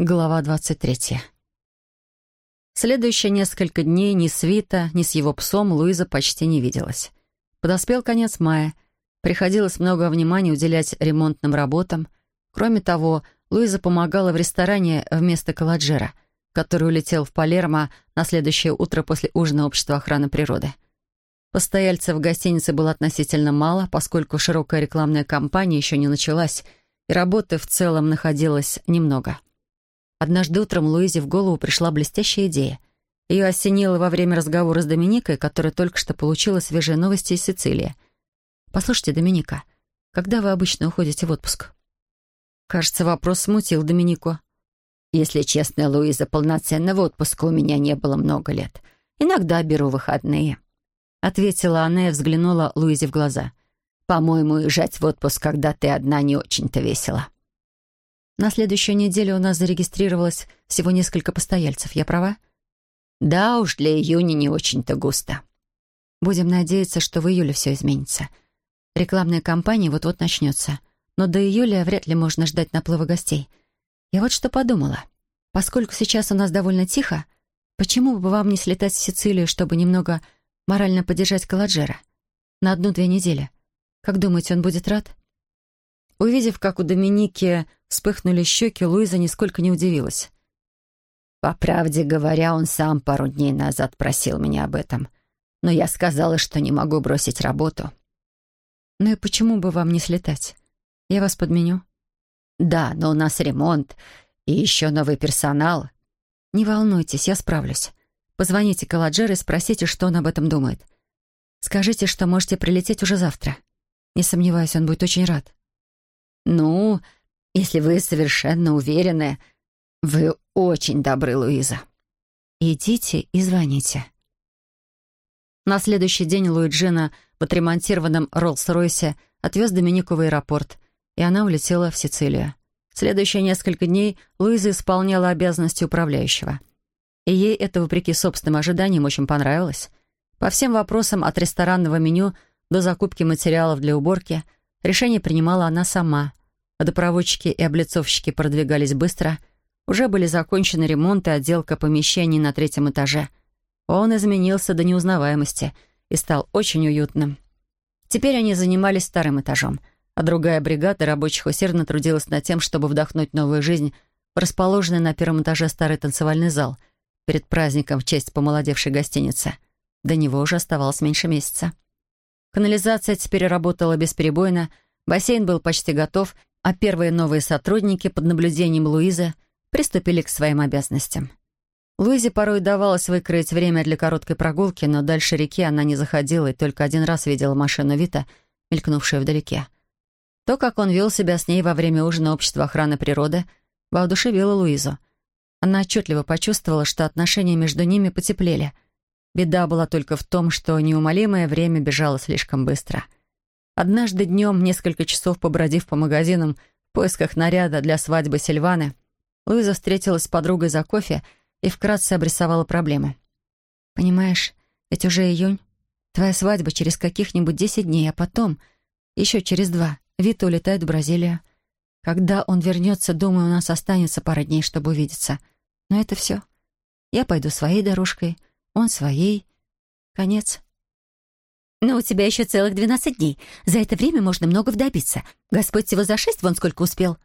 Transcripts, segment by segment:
Глава 23. Следующие несколько дней ни с Вита, ни с его псом Луиза почти не виделась. Подоспел конец мая. Приходилось много внимания уделять ремонтным работам. Кроме того, Луиза помогала в ресторане вместо Каладжера, который улетел в Палермо на следующее утро после ужина общества охраны природы. Постояльцев в гостинице было относительно мало, поскольку широкая рекламная кампания еще не началась, и работы в целом находилось немного. Однажды утром Луизе в голову пришла блестящая идея. Ее осенило во время разговора с Доминикой, которая только что получила свежие новости из Сицилии. «Послушайте, Доминика, когда вы обычно уходите в отпуск?» Кажется, вопрос смутил Доминику. «Если честно, Луиза, полноценного отпуска у меня не было много лет. Иногда беру выходные», — ответила она и взглянула Луизе в глаза. «По-моему, уезжать в отпуск, когда ты одна, не очень-то весело». На следующую неделю у нас зарегистрировалось всего несколько постояльцев. Я права? Да уж, для июня не очень-то густо. Будем надеяться, что в июле все изменится. Рекламная кампания вот-вот начнется. Но до июля вряд ли можно ждать наплыва гостей. Я вот что подумала. Поскольку сейчас у нас довольно тихо, почему бы вам не слетать в Сицилию, чтобы немного морально поддержать Каладжера? На одну-две недели. Как думаете, он будет рад? Увидев, как у Доминики вспыхнули щеки, Луиза нисколько не удивилась. «По правде говоря, он сам пару дней назад просил меня об этом. Но я сказала, что не могу бросить работу». «Ну и почему бы вам не слетать? Я вас подменю». «Да, но у нас ремонт и еще новый персонал». «Не волнуйтесь, я справлюсь. Позвоните Каладжер и спросите, что он об этом думает. Скажите, что можете прилететь уже завтра. Не сомневаюсь, он будет очень рад». «Ну, если вы совершенно уверены, вы очень добры, Луиза». «Идите и звоните». На следующий день Луиджина в отремонтированном Роллс-Ройсе отвез Доминику в аэропорт, и она улетела в Сицилию. Следующие несколько дней Луиза исполняла обязанности управляющего. И ей это, вопреки собственным ожиданиям, очень понравилось. По всем вопросам от ресторанного меню до закупки материалов для уборки решение принимала она сама. Водопроводчики и облицовщики продвигались быстро. Уже были закончены ремонт и отделка помещений на третьем этаже. Он изменился до неузнаваемости и стал очень уютным. Теперь они занимались вторым этажом, а другая бригада рабочих усердно трудилась над тем, чтобы вдохнуть новую жизнь в расположенный на первом этаже старый танцевальный зал перед праздником в честь помолодевшей гостиницы. До него уже оставалось меньше месяца. Канализация теперь работала бесперебойно, бассейн был почти готов, а первые новые сотрудники под наблюдением Луизы приступили к своим обязанностям. Луизе порой удавалось выкроить время для короткой прогулки, но дальше реки она не заходила и только один раз видела машину Вита, мелькнувшую вдалеке. То, как он вел себя с ней во время ужина общества охраны природы, воодушевило Луизу. Она отчетливо почувствовала, что отношения между ними потеплели. Беда была только в том, что неумолимое время бежало слишком быстро — Однажды днем, несколько часов побродив по магазинам в поисках наряда для свадьбы Сильваны, Луиза встретилась с подругой за кофе и вкратце обрисовала проблему. «Понимаешь, ведь уже июнь. Твоя свадьба через каких-нибудь десять дней, а потом, еще через два, Вита улетает в Бразилию. Когда он вернется, думаю, у нас останется пара дней, чтобы увидеться. Но это все. Я пойду своей дорожкой, он своей. Конец». «Но у тебя еще целых двенадцать дней. За это время можно много добиться. Господь всего за шесть вон сколько успел».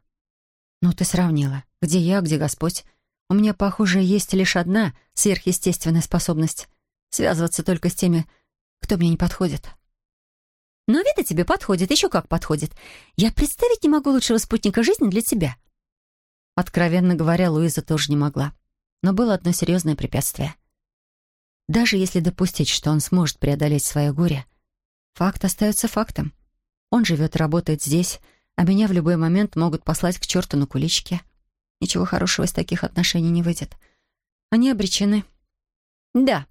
«Ну, ты сравнила. Где я, где Господь? У меня, похоже, есть лишь одна сверхъестественная способность — связываться только с теми, кто мне не подходит». «Но Вита тебе подходит, еще как подходит. Я представить не могу лучшего спутника жизни для тебя». Откровенно говоря, Луиза тоже не могла. Но было одно серьезное препятствие — даже если допустить, что он сможет преодолеть свое горе, факт остается фактом. Он живет и работает здесь, а меня в любой момент могут послать к черту на куличке. Ничего хорошего из таких отношений не выйдет. Они обречены. Да,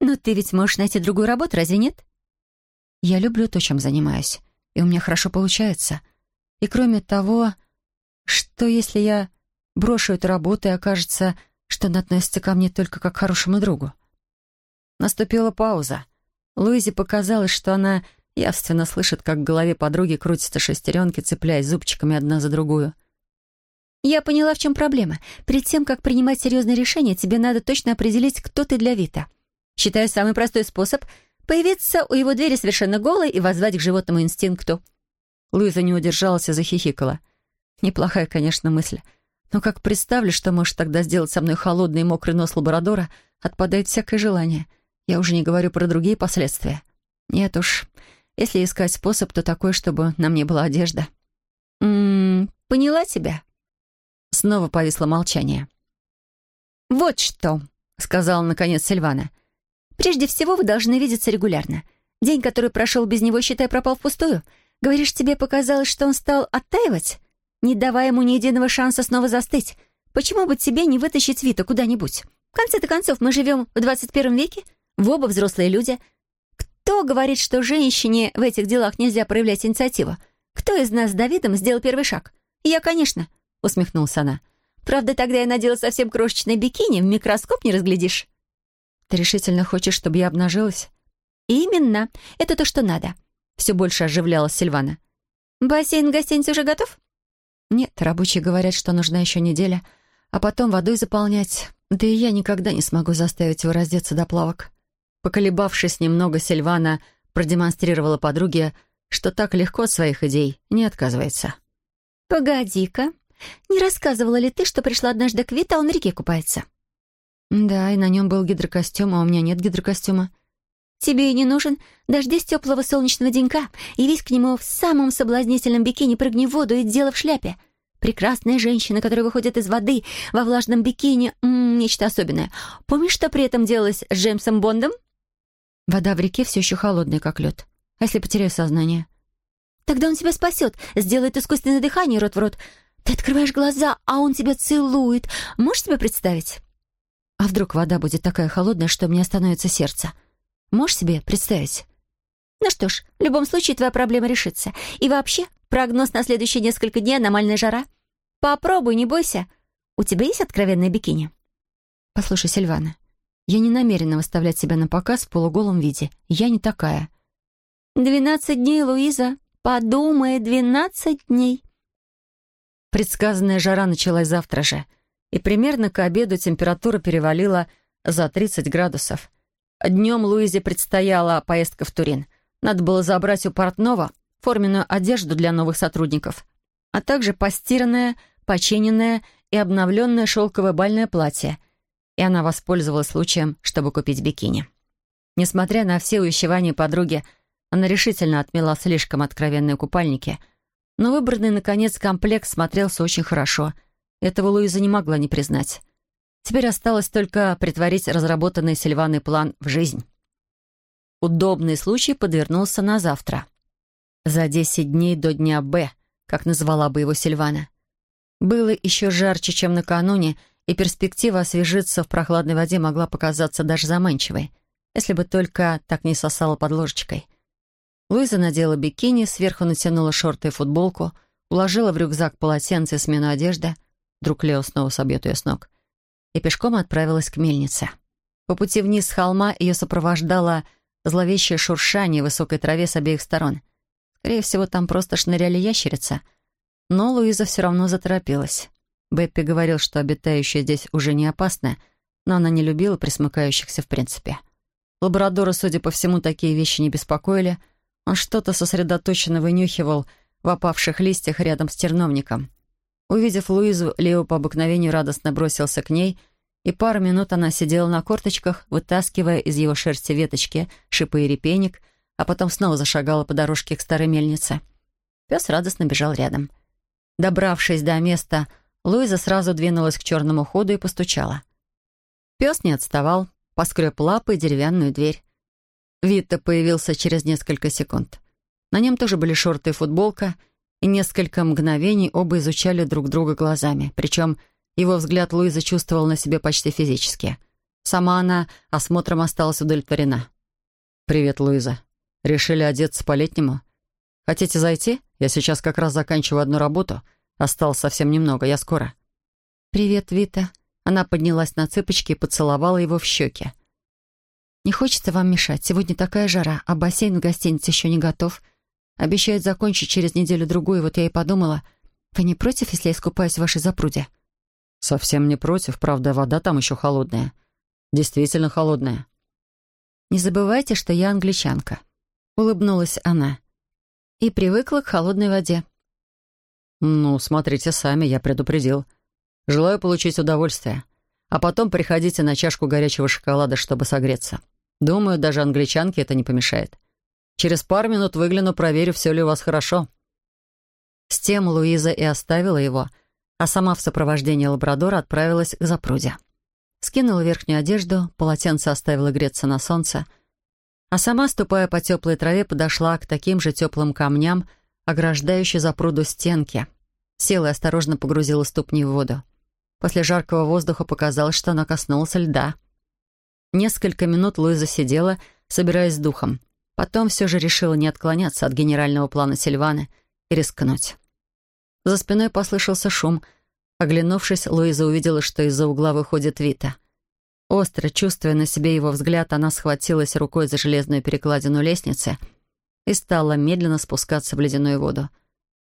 но ты ведь можешь найти другую работу, разве нет? Я люблю то, чем занимаюсь, и у меня хорошо получается. И кроме того, что если я брошу эту работу и окажется, что она относится ко мне только как к хорошему другу? Наступила пауза. Луизе показалось, что она явственно слышит, как в голове подруги крутятся шестеренки, цепляясь зубчиками одна за другую. Я поняла, в чем проблема. Перед тем, как принимать серьезные решения, тебе надо точно определить, кто ты для Вита. Считаю, самый простой способ — появиться у его двери совершенно голой и воззвать к животному инстинкту. Луиза не удержалась и захихикала. Неплохая, конечно, мысль. Но как представлю, что может тогда сделать со мной холодный и мокрый нос лабрадора, отпадает всякое желание. Я уже не говорю про другие последствия. Нет уж, если искать способ, то такой, чтобы на мне была одежда. «М-м, поняла тебя?» Снова повисло молчание. «Вот что», — сказала наконец Сильвана. «Прежде всего вы должны видеться регулярно. День, который прошел без него, считай, пропал впустую. Говоришь, тебе показалось, что он стал оттаивать, не давая ему ни единого шанса снова застыть. Почему бы тебе не вытащить Вита куда-нибудь? В конце-то концов, мы живем в 21 веке, в оба взрослые люди. Кто говорит, что женщине в этих делах нельзя проявлять инициативу? Кто из нас с Давидом сделал первый шаг? Я, конечно, — усмехнулась она. Правда, тогда я надела совсем крошечное бикини, в микроскоп не разглядишь. Ты решительно хочешь, чтобы я обнажилась? Именно. Это то, что надо. Все больше оживлялась Сильвана. «Бассейн в гостинице уже готов?» «Нет, рабочие говорят, что нужна еще неделя, а потом водой заполнять. Да и я никогда не смогу заставить его раздеться до плавок». Поколебавшись немного, Сильвана продемонстрировала подруге, что так легко от своих идей не отказывается. «Погоди-ка, не рассказывала ли ты, что пришла однажды к Вита, а он в реке купается?» «Да, и на нем был гидрокостюм, а у меня нет гидрокостюма». Тебе и не нужен. Дождись теплого солнечного денька, явись к нему в самом соблазнительном бикини, прыгни в воду и дело в шляпе. Прекрасная женщина, которая выходит из воды во влажном бикини, м -м, нечто особенное. Помнишь, что при этом делалось с Джеймсом Бондом? Вода в реке все еще холодная, как лед. А если потеряю сознание? Тогда он тебя спасет, сделает искусственное дыхание рот в рот. Ты открываешь глаза, а он тебя целует. Можешь себе представить? А вдруг вода будет такая холодная, что мне остановится сердце? — Можешь себе представить? Ну что ж, в любом случае твоя проблема решится. И вообще, прогноз на следующие несколько дней — аномальная жара. Попробуй, не бойся. У тебя есть откровенное бикини? Послушай, Сильвана, я не намерена выставлять себя на показ в полуголом виде. Я не такая. «Двенадцать дней, Луиза. Подумай, двенадцать дней». Предсказанная жара началась завтра же, и примерно к обеду температура перевалила за 30 градусов. Днем Луизе предстояла поездка в Турин. Надо было забрать у портного форменную одежду для новых сотрудников, а также постиранное, починенное и обновленное шелковое бальное платье. И она воспользовалась случаем, чтобы купить бикини. Несмотря на все увещевания подруги, она решительно отмела слишком откровенные купальники, но выбранный, наконец, комплект смотрелся очень хорошо. Этого Луиза не могла не признать. Теперь осталось только притворить разработанный Сильваной план в жизнь. Удобный случай подвернулся на завтра. За десять дней до дня «Б», как назвала бы его Сильвана. Было еще жарче, чем накануне, и перспектива освежиться в прохладной воде могла показаться даже заманчивой, если бы только так не сосала под ложечкой. Луиза надела бикини, сверху натянула шорты и футболку, уложила в рюкзак полотенце и смену одежды. Вдруг Лео снова собьет ее с ног и пешком отправилась к мельнице. По пути вниз с холма ее сопровождало зловещее шуршание высокой траве с обеих сторон. Скорее всего, там просто шныряли ящерица. Но Луиза все равно заторопилась. Беппи говорил, что обитающая здесь уже не опасна, но она не любила присмыкающихся в принципе. Лабрадора, судя по всему, такие вещи не беспокоили. Он что-то сосредоточенно вынюхивал в опавших листьях рядом с терновником. Увидев Луизу, Лео по обыкновению радостно бросился к ней, и пару минут она сидела на корточках, вытаскивая из его шерсти веточки, шипы и репейник, а потом снова зашагала по дорожке к старой мельнице. Пес радостно бежал рядом. Добравшись до места, Луиза сразу двинулась к черному ходу и постучала. Пес не отставал, поскреб лапой деревянную дверь. Витта появился через несколько секунд. На нем тоже были шорты и футболка — и несколько мгновений оба изучали друг друга глазами. Причем его взгляд Луиза чувствовал на себе почти физически. Сама она осмотром осталась удовлетворена. «Привет, Луиза. Решили одеться по-летнему? Хотите зайти? Я сейчас как раз заканчиваю одну работу. Осталось совсем немного, я скоро». «Привет, Вита». Она поднялась на цыпочки и поцеловала его в щеки. «Не хочется вам мешать. Сегодня такая жара, а бассейн в гостинице еще не готов. Обещают закончить через неделю-другую, вот я и подумала, «Вы не против, если я искупаюсь в вашей запруде?» «Совсем не против. Правда, вода там еще холодная. Действительно холодная». «Не забывайте, что я англичанка», — улыбнулась она. «И привыкла к холодной воде». «Ну, смотрите сами, я предупредил. Желаю получить удовольствие. А потом приходите на чашку горячего шоколада, чтобы согреться. Думаю, даже англичанке это не помешает. Через пару минут выгляну, проверю, все ли у вас хорошо». С тем Луиза и оставила его, а сама в сопровождении лабрадора отправилась к запруде. Скинула верхнюю одежду, полотенце оставила греться на солнце, а сама, ступая по теплой траве, подошла к таким же теплым камням, ограждающей запруду стенки. Села и осторожно погрузила ступни в воду. После жаркого воздуха показалось, что она коснулась льда. Несколько минут Луиза сидела, собираясь с духом. Потом все же решила не отклоняться от генерального плана Сильваны и рискнуть. За спиной послышался шум. Оглянувшись, Луиза увидела, что из-за угла выходит Вита. Остро чувствуя на себе его взгляд, она схватилась рукой за железную перекладину лестницы и стала медленно спускаться в ледяную воду.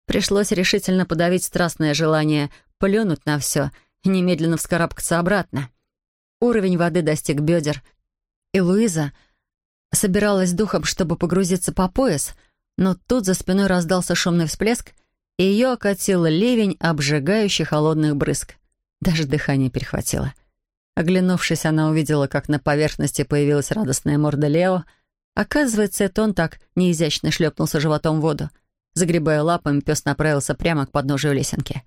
Пришлось решительно подавить страстное желание плюнуть на все и немедленно вскарабкаться обратно. Уровень воды достиг бедер, и Луиза собиралась духом, чтобы погрузиться по пояс, но тут за спиной раздался шумный всплеск, и ее окатил ливень обжигающий холодных брызг. Даже дыхание перехватило. Оглянувшись, она увидела, как на поверхности появилась радостная морда Лео. Оказывается, это он так неизящно шлепнулся животом в воду. Загребая лапами, пес направился прямо к подножию лесенки.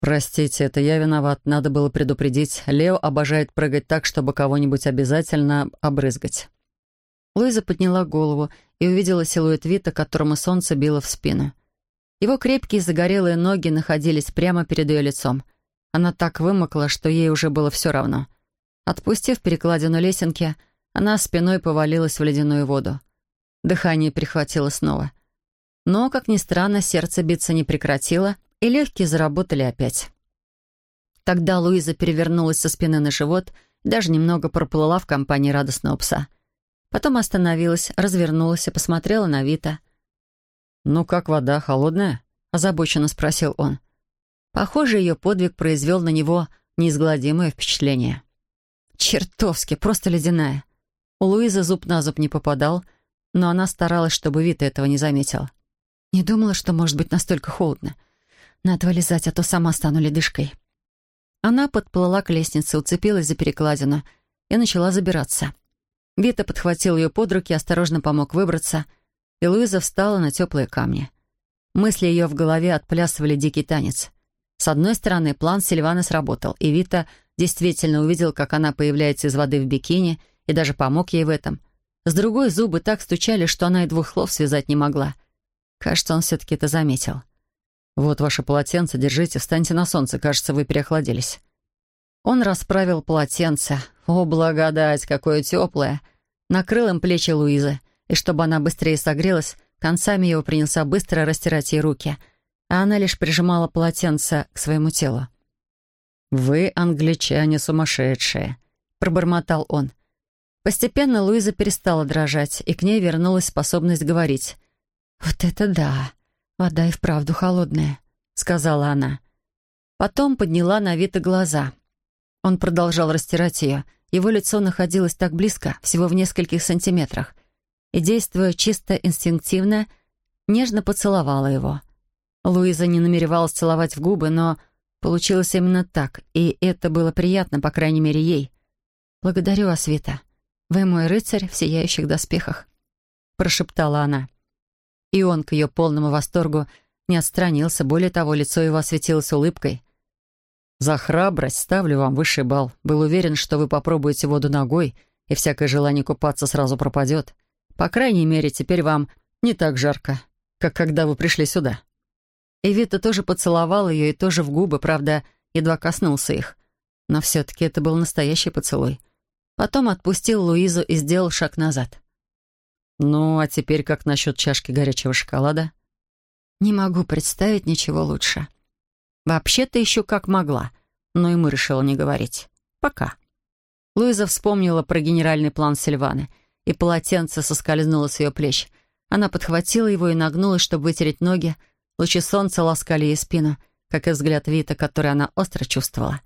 «Простите, это я виноват. Надо было предупредить. Лео обожает прыгать так, чтобы кого-нибудь обязательно обрызгать». Луиза подняла голову и увидела силуэт Вита, которому солнце било в спину. Его крепкие загорелые ноги находились прямо перед ее лицом. Она так вымокла, что ей уже было все равно. Отпустив перекладину лесенки, она спиной повалилась в ледяную воду. Дыхание перехватило снова. Но, как ни странно, сердце биться не прекратило, и легкие заработали опять. Тогда Луиза перевернулась со спины на живот даже немного проплыла в компании радостного пса. Потом остановилась, развернулась и посмотрела на Вита. «Ну как вода, холодная?» — озабоченно спросил он. Похоже, ее подвиг произвел на него неизгладимое впечатление. Чертовски, просто ледяная. У Луизы зуб на зуб не попадал, но она старалась, чтобы Вита этого не заметил. Не думала, что может быть настолько холодно. Надо вылезать, а то сама стану ледышкой. Она подплыла к лестнице, уцепилась за перекладину и начала забираться. Вита подхватил ее под руки, осторожно помог выбраться, и Луиза встала на теплые камни. Мысли ее в голове отплясывали дикий танец. С одной стороны, план Сильвана сработал, и Вита действительно увидел, как она появляется из воды в бикини, и даже помог ей в этом. С другой, зубы так стучали, что она и двух слов связать не могла. Кажется, он все-таки это заметил. «Вот ваше полотенце, держите, встаньте на солнце, кажется, вы переохладились». Он расправил полотенце. О, благодать, какое теплое! Накрыл им плечи Луизы, и чтобы она быстрее согрелась, концами его принялся быстро растирать ей руки, а она лишь прижимала полотенце к своему телу. «Вы, англичане, сумасшедшие!» — пробормотал он. Постепенно Луиза перестала дрожать, и к ней вернулась способность говорить. «Вот это да! Вода и вправду холодная», — сказала она. Потом подняла на Вита глаза — он продолжал растирать ее. Его лицо находилось так близко, всего в нескольких сантиметрах. И, действуя чисто инстинктивно, нежно поцеловала его. Луиза не намеревалась целовать в губы, но получилось именно так, и это было приятно, по крайней мере, ей. «Благодарю вас, Вита. Вы мой рыцарь в сияющих доспехах», — прошептала она. И он, к ее полному восторгу, не отстранился, более того, лицо его осветилось улыбкой. За храбрость ставлю вам высший балл. Был уверен, что вы попробуете воду ногой, и всякое желание купаться сразу пропадет. По крайней мере, теперь вам не так жарко, как когда вы пришли сюда». Эвита тоже поцеловал ее и тоже в губы, правда, едва коснулся их. Но все-таки это был настоящий поцелуй. Потом отпустил Луизу и сделал шаг назад. «Ну, а теперь как насчет чашки горячего шоколада?» «Не могу представить ничего лучше», Вообще-то еще как могла, но ему решила не говорить. Пока. Луиза вспомнила про генеральный план Сильваны, и полотенце соскользнуло с ее плеч. Она подхватила его и нагнулась, чтобы вытереть ноги, Лучи солнца ласкали ей спину, как и взгляд Вита, который она остро чувствовала.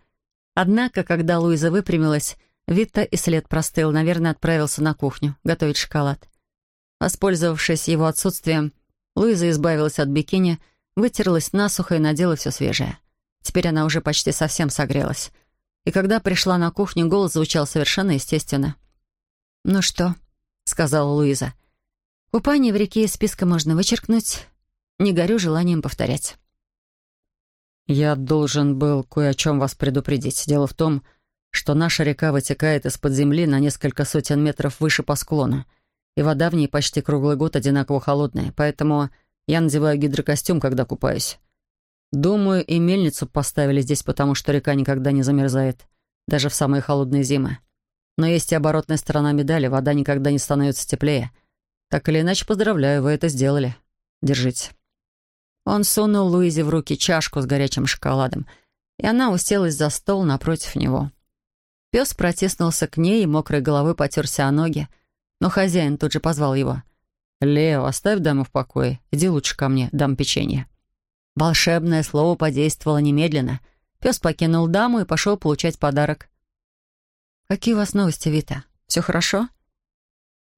Однако, когда Луиза выпрямилась, Вита и след простыл, наверное, отправился на кухню готовить шоколад. Воспользовавшись его отсутствием, Луиза избавилась от бикини, вытерлась насухо и надела все свежее. Теперь она уже почти совсем согрелась. И когда пришла на кухню, голос звучал совершенно естественно. «Ну что?» — сказала Луиза. «Купание в реке из списка можно вычеркнуть. Не горю желанием повторять». «Я должен был кое о чем вас предупредить. Дело в том, что наша река вытекает из-под земли на несколько сотен метров выше по склону, и вода в ней почти круглый год одинаково холодная, поэтому я надеваю гидрокостюм, когда купаюсь. Думаю, и мельницу поставили здесь, потому что река никогда не замерзает, даже в самые холодные зимы. Но есть и оборотная сторона медали, вода никогда не становится теплее. Так или иначе, поздравляю, вы это сделали. Держите». Он сунул Луизе в руки чашку с горячим шоколадом, и она уселась за стол напротив него. Пес протиснулся к ней и мокрой головой потерся о ноги, но хозяин тут же позвал его. «Лео, оставь даму в покое. Иди лучше ко мне, дам печенье». Волшебное слово подействовало немедленно. Пес покинул даму и пошел получать подарок. «Какие у вас новости, Вита? Все хорошо?»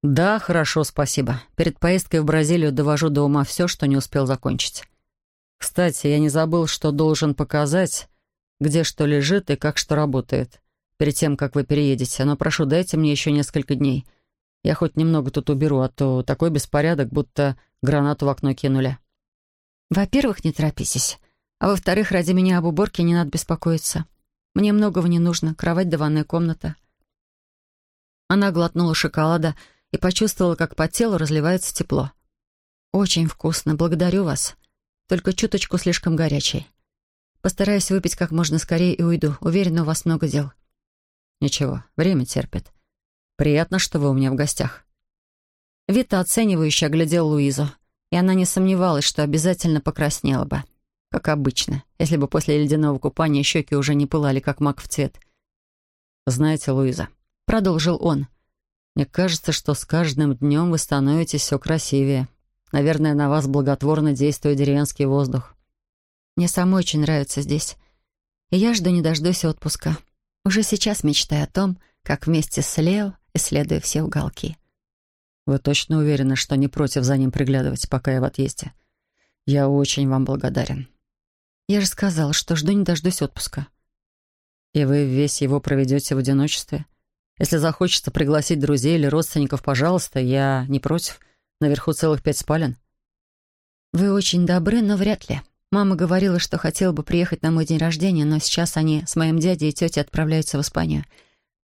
«Да, хорошо, спасибо. Перед поездкой в Бразилию довожу до ума все, что не успел закончить. Кстати, я не забыл, что должен показать, где что лежит и как что работает, перед тем, как вы переедете. Но прошу, дайте мне еще несколько дней. Я хоть немного тут уберу, а то такой беспорядок, будто гранату в окно кинули». «Во-первых, не торопитесь. А во-вторых, ради меня об уборке не надо беспокоиться. Мне многого не нужно. Кровать да ванная комната». Она глотнула шоколада и почувствовала, как по телу разливается тепло. «Очень вкусно. Благодарю вас. Только чуточку слишком горячий. Постараюсь выпить как можно скорее и уйду. Уверена, у вас много дел». «Ничего, время терпит. Приятно, что вы у меня в гостях». Вита оценивающе оглядел Луизу, и она не сомневалась, что обязательно покраснела бы. Как обычно, если бы после ледяного купания щеки уже не пылали, как мак в цвет. «Знаете, Луиза», — продолжил он, — «мне кажется, что с каждым днем вы становитесь все красивее. Наверное, на вас благотворно действует деревенский воздух». «Мне самой очень нравится здесь. И я жду не дождусь отпуска. Уже сейчас мечтаю о том, как вместе с Лео исследую все уголки». «Вы точно уверены, что не против за ним приглядывать, пока я в отъезде? Я очень вам благодарен». «Я же сказала, что жду не дождусь отпуска». «И вы весь его проведете в одиночестве? Если захочется пригласить друзей или родственников, пожалуйста, я не против. Наверху целых пять спален». «Вы очень добры, но вряд ли. Мама говорила, что хотела бы приехать на мой день рождения, но сейчас они с моим дядей и тетей отправляются в Испанию.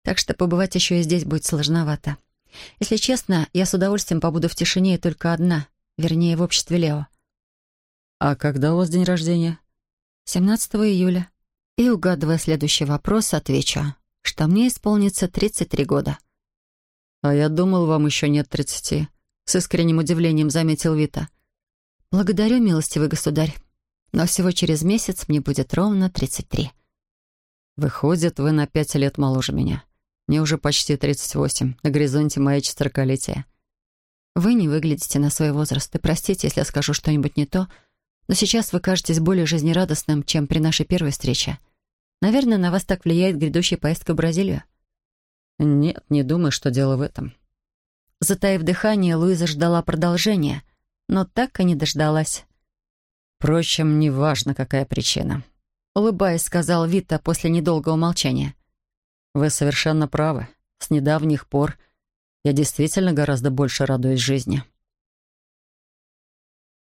Так что побывать еще и здесь будет сложновато. Если честно, я с удовольствием побуду в тишине и только одна, вернее, в обществе Лео. «А когда у вас день рождения?» 17 июля. И, угадывая следующий вопрос, отвечу, что мне исполнится 33 года. «А я думал, вам еще нет тридцати», — с искренним удивлением заметил Вита. «Благодарю, милостивый государь, но всего через месяц мне будет ровно 33». «Выходит, вы на пять лет моложе меня. Мне уже почти 38, на горизонте маячит сорокалетие». «Вы не выглядите на свой возраст, и простите, если я скажу что-нибудь не то, но сейчас вы кажетесь более жизнерадостным, чем при нашей первой встрече. Наверное, на вас так влияет грядущая поездка в Бразилию?» «Нет, не думаю, что дело в этом». Затаив дыхание, Луиза ждала продолжения, но так и не дождалась. «Впрочем, неважно, какая причина», — улыбаясь, сказал Вита после недолгого молчания. «Вы совершенно правы. С недавних пор я действительно гораздо больше радуюсь жизни».